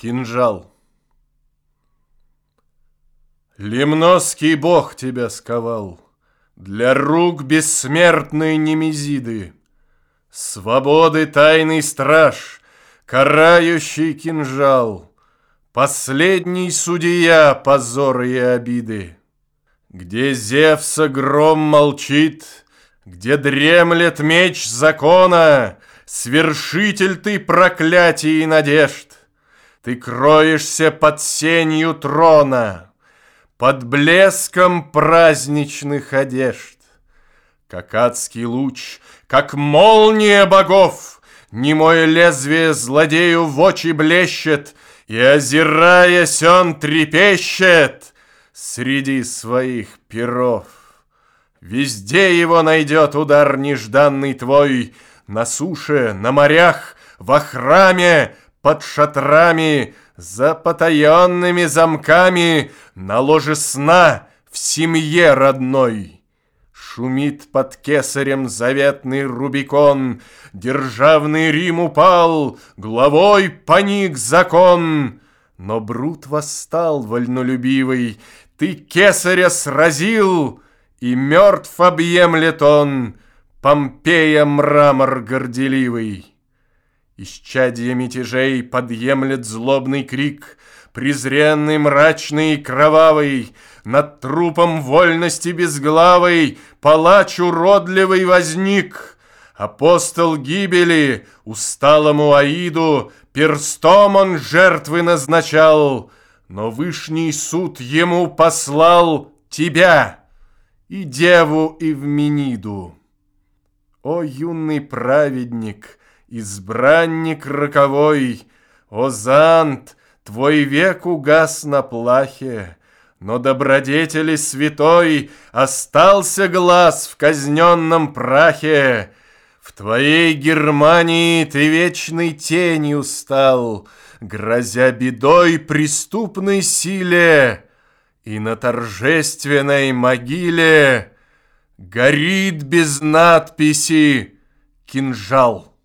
Кинжал. Лимносский бог тебя сковал Для рук бессмертной немезиды. Свободы тайный страж Карающий кинжал Последний судья позора и обиды. Где Зевса гром молчит Где дремлет меч закона Свершитель ты проклятий и надежд Ты кроешься под сенью трона Под блеском праздничных одежд. Как адский луч, как молния богов Немое лезвие злодею в очи блещет И, озираясь, он трепещет Среди своих перов. Везде его найдет удар нежданный твой — на суше, на морях, во храме, под шатрами, за потаенными замками, на ложе сна в семье родной. Шумит под кесарем заветный Рубикон, Державный Рим упал, главой поник закон. Но Брут восстал, вольнолюбивый, Ты кесаря сразил, и мертв объемлет он — Помпея мрамор горделивый. Исчадье мятежей подъемлет злобный крик, Презренный, мрачный и кровавый, Над трупом вольности безглавой Палач уродливый возник. Апостол гибели усталому Аиду Перстом он жертвы назначал, Но Вышний суд ему послал тебя И деву Евмениду. О, юный праведник, избранник роковой, О, Зант, твой век угас на плахе, Но добродетели святой Остался глаз в казненном прахе. В твоей Германии ты вечной тенью стал, Грозя бедой преступной силе, И на торжественной могиле Горит без надписи кинжал.